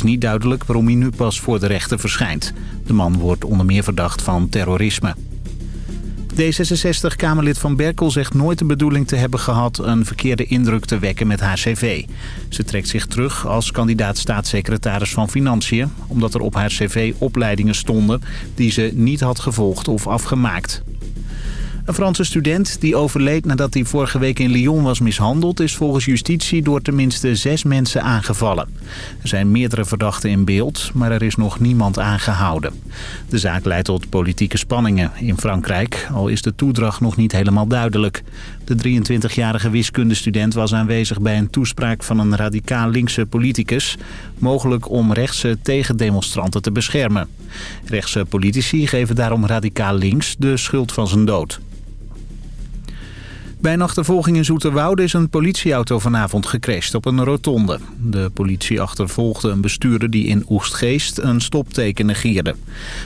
Is niet duidelijk waarom hij nu pas voor de rechter verschijnt. De man wordt onder meer verdacht van terrorisme. D66-Kamerlid Van Berkel zegt nooit de bedoeling te hebben gehad... een verkeerde indruk te wekken met haar cv. Ze trekt zich terug als kandidaat staatssecretaris van Financiën... omdat er op haar cv opleidingen stonden die ze niet had gevolgd of afgemaakt. Een Franse student die overleed nadat hij vorige week in Lyon was mishandeld... is volgens justitie door tenminste zes mensen aangevallen. Er zijn meerdere verdachten in beeld, maar er is nog niemand aangehouden. De zaak leidt tot politieke spanningen in Frankrijk... al is de toedracht nog niet helemaal duidelijk. De 23-jarige wiskundestudent was aanwezig bij een toespraak van een radicaal linkse politicus... mogelijk om rechtse tegendemonstranten te beschermen. Rechtse politici geven daarom radicaal links de schuld van zijn dood. Bij een achtervolging in Zoeterwoude is een politieauto vanavond gecrashed op een rotonde. De politie achtervolgde een bestuurder die in Oestgeest een stopteken negeerde.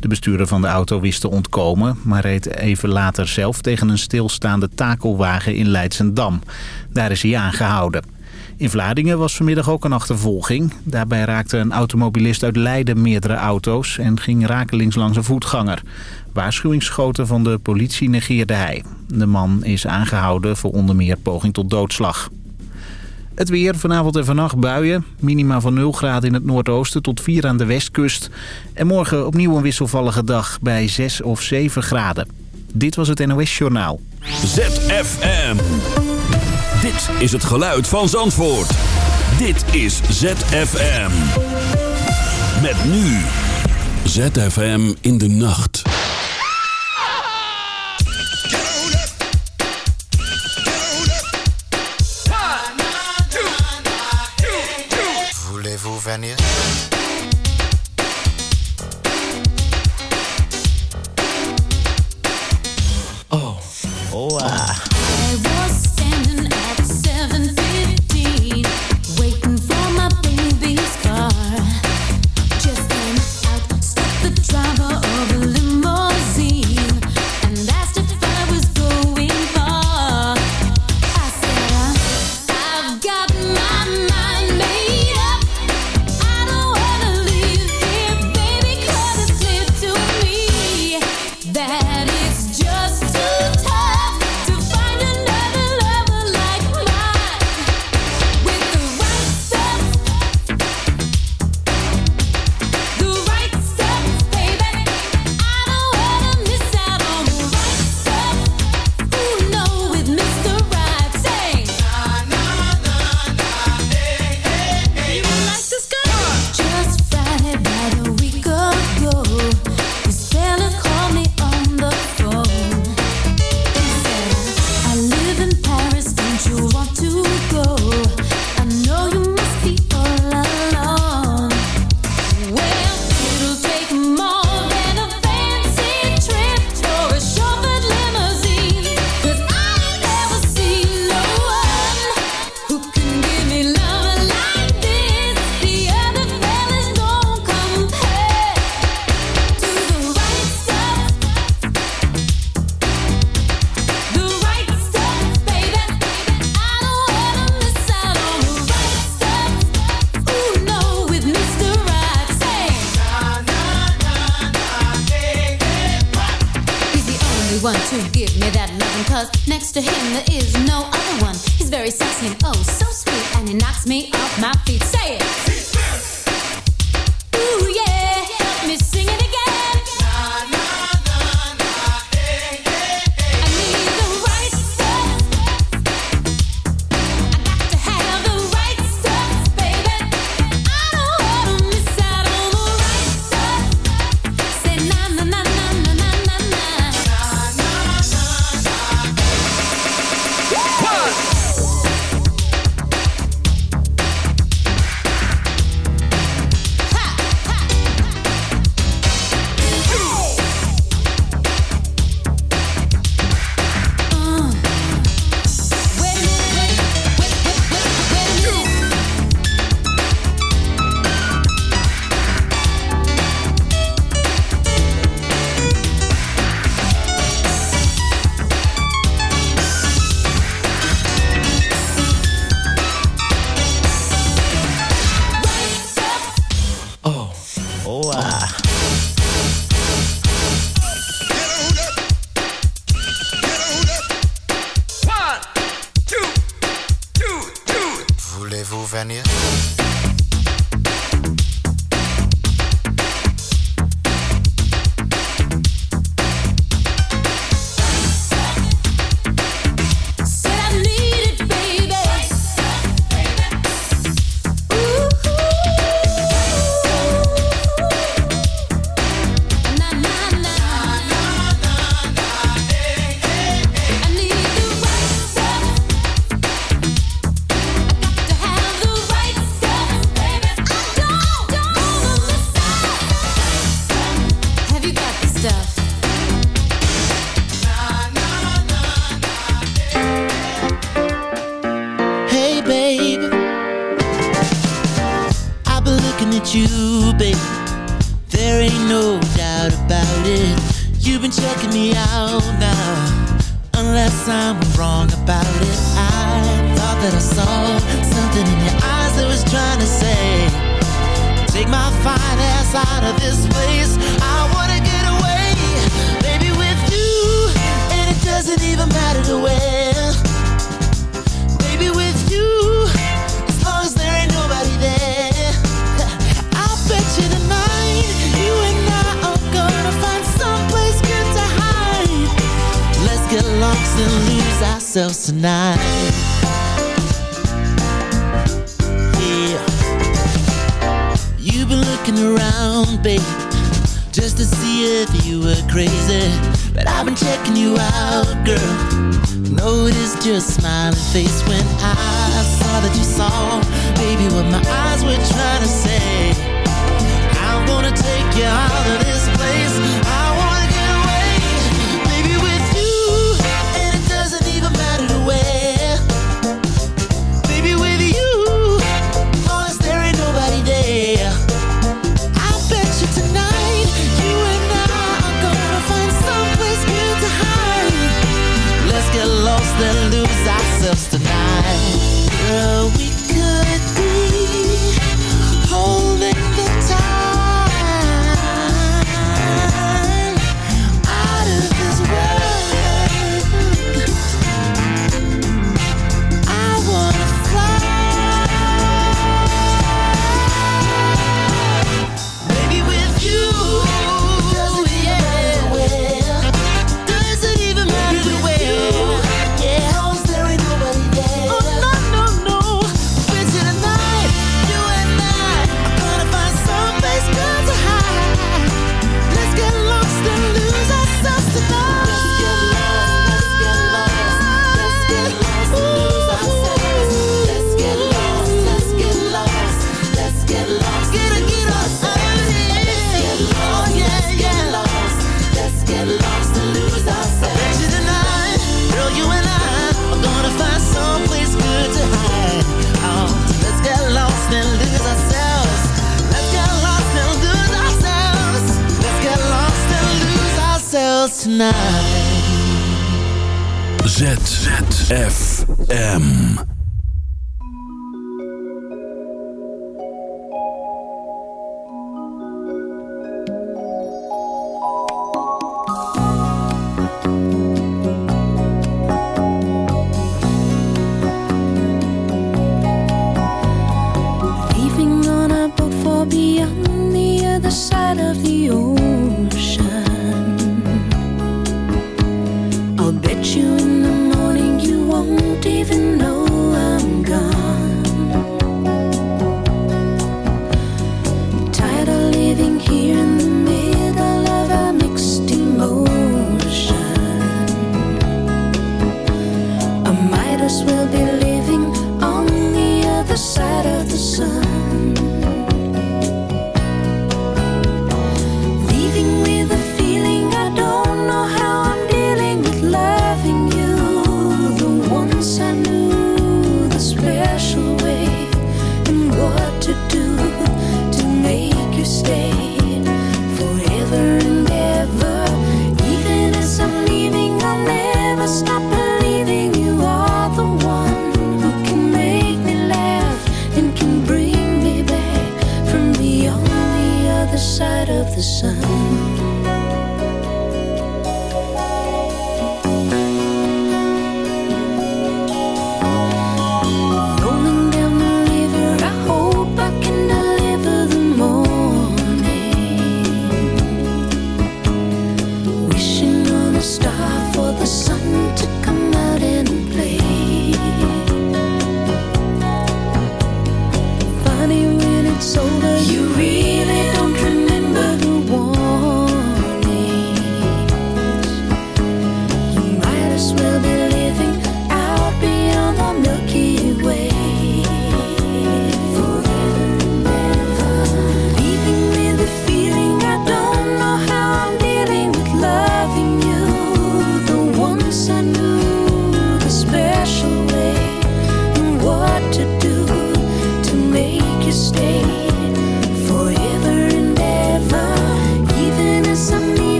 De bestuurder van de auto wist te ontkomen, maar reed even later zelf tegen een stilstaande takelwagen in Leidsendam. Daar is hij aangehouden. In Vlaardingen was vanmiddag ook een achtervolging. Daarbij raakte een automobilist uit Leiden meerdere auto's en ging rakelings langs een voetganger. Waarschuwingsschoten van de politie negeerde hij. De man is aangehouden voor onder meer poging tot doodslag. Het weer, vanavond en vannacht buien. Minima van 0 graden in het noordoosten tot 4 aan de westkust. En morgen opnieuw een wisselvallige dag bij 6 of 7 graden. Dit was het NOS Journaal. ZFM. Dit is het geluid van Zandvoort. Dit is ZFM. Met nu. ZFM in de nacht. Pennsylvania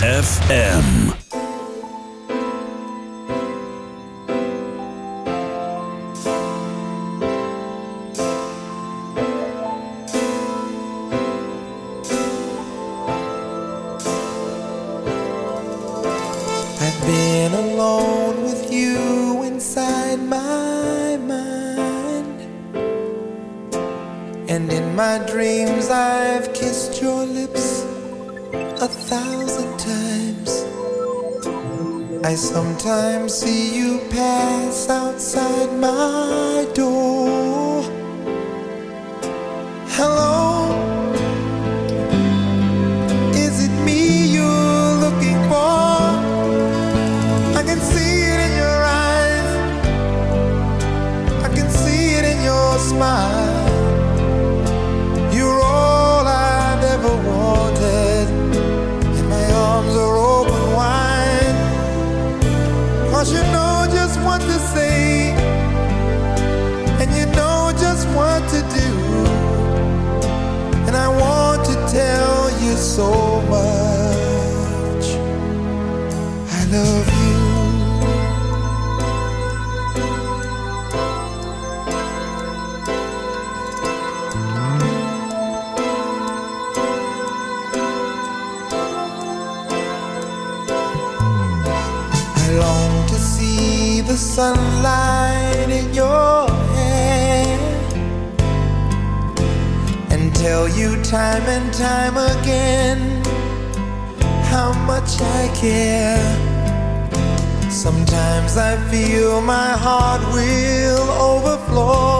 FM. sunlight in your hand, and tell you time and time again how much I care. Sometimes I feel my heart will overflow.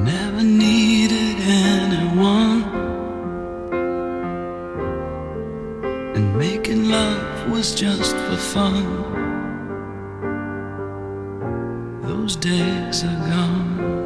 never needed anyone, and making love was just for fun. Those days are gone.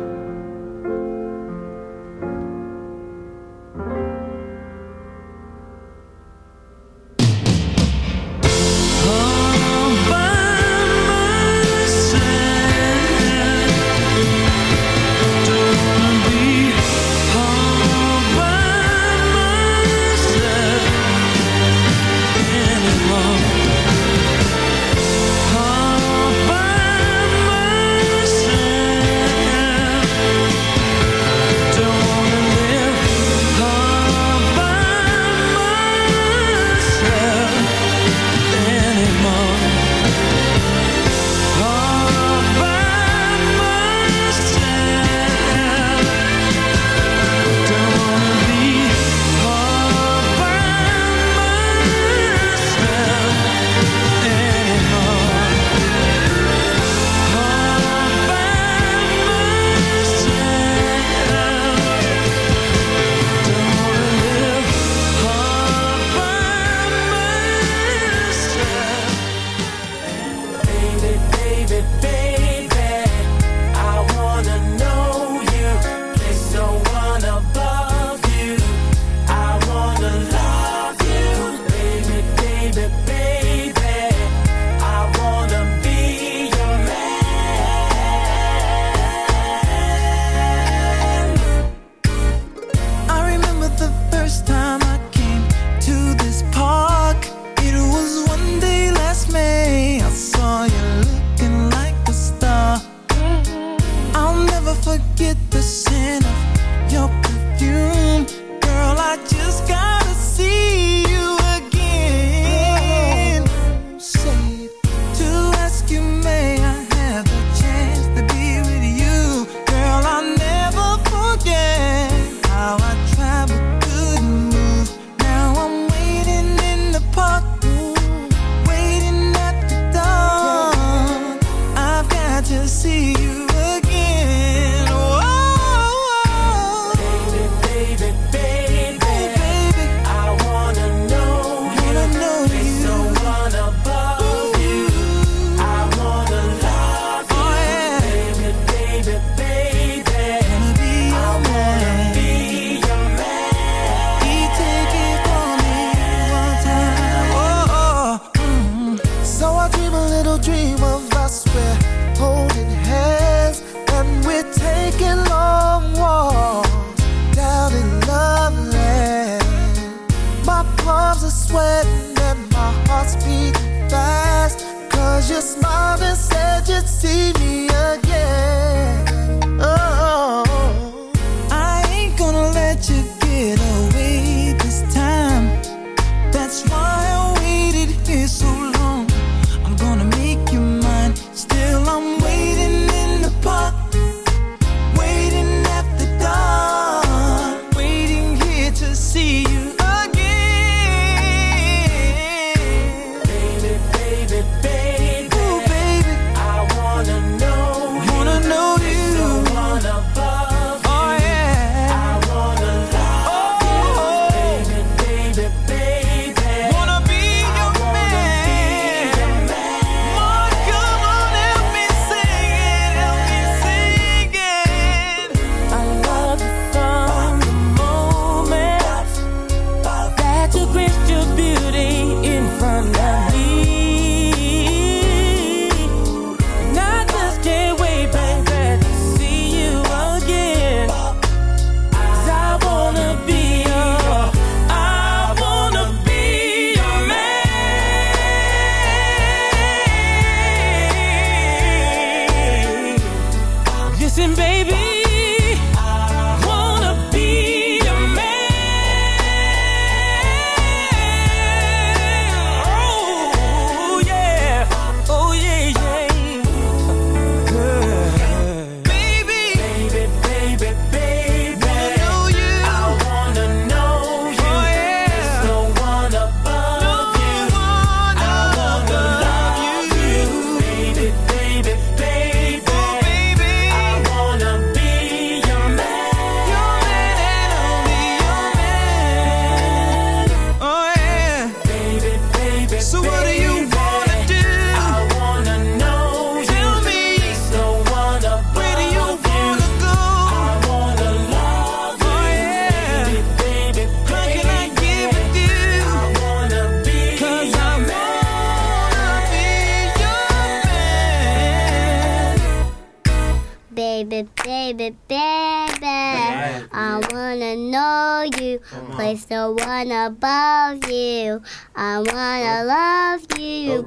You,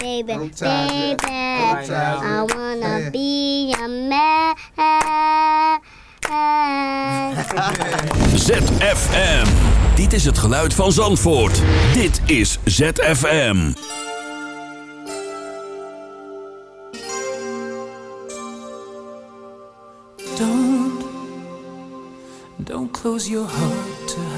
baby, baby, baby. I wanna be a man. ZFM. Dit is het geluid van Zandvoort. Dit is ZFM. Don't, don't close your heart to how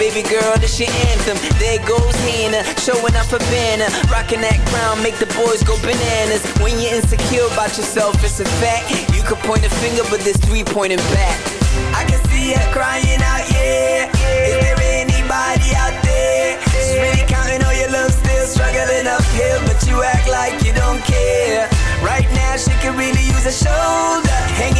Baby girl, this your anthem. There goes Hannah, showing up a banner. Rocking that crown, make the boys go bananas. When you're insecure about yourself, it's a fact. You could point a finger, but there's three pointing back. I can see her crying out, yeah. Is there anybody out there? She's really counting on your love, still struggling uphill, but you act like you don't care. Right now, she could really use a shoulder, hanging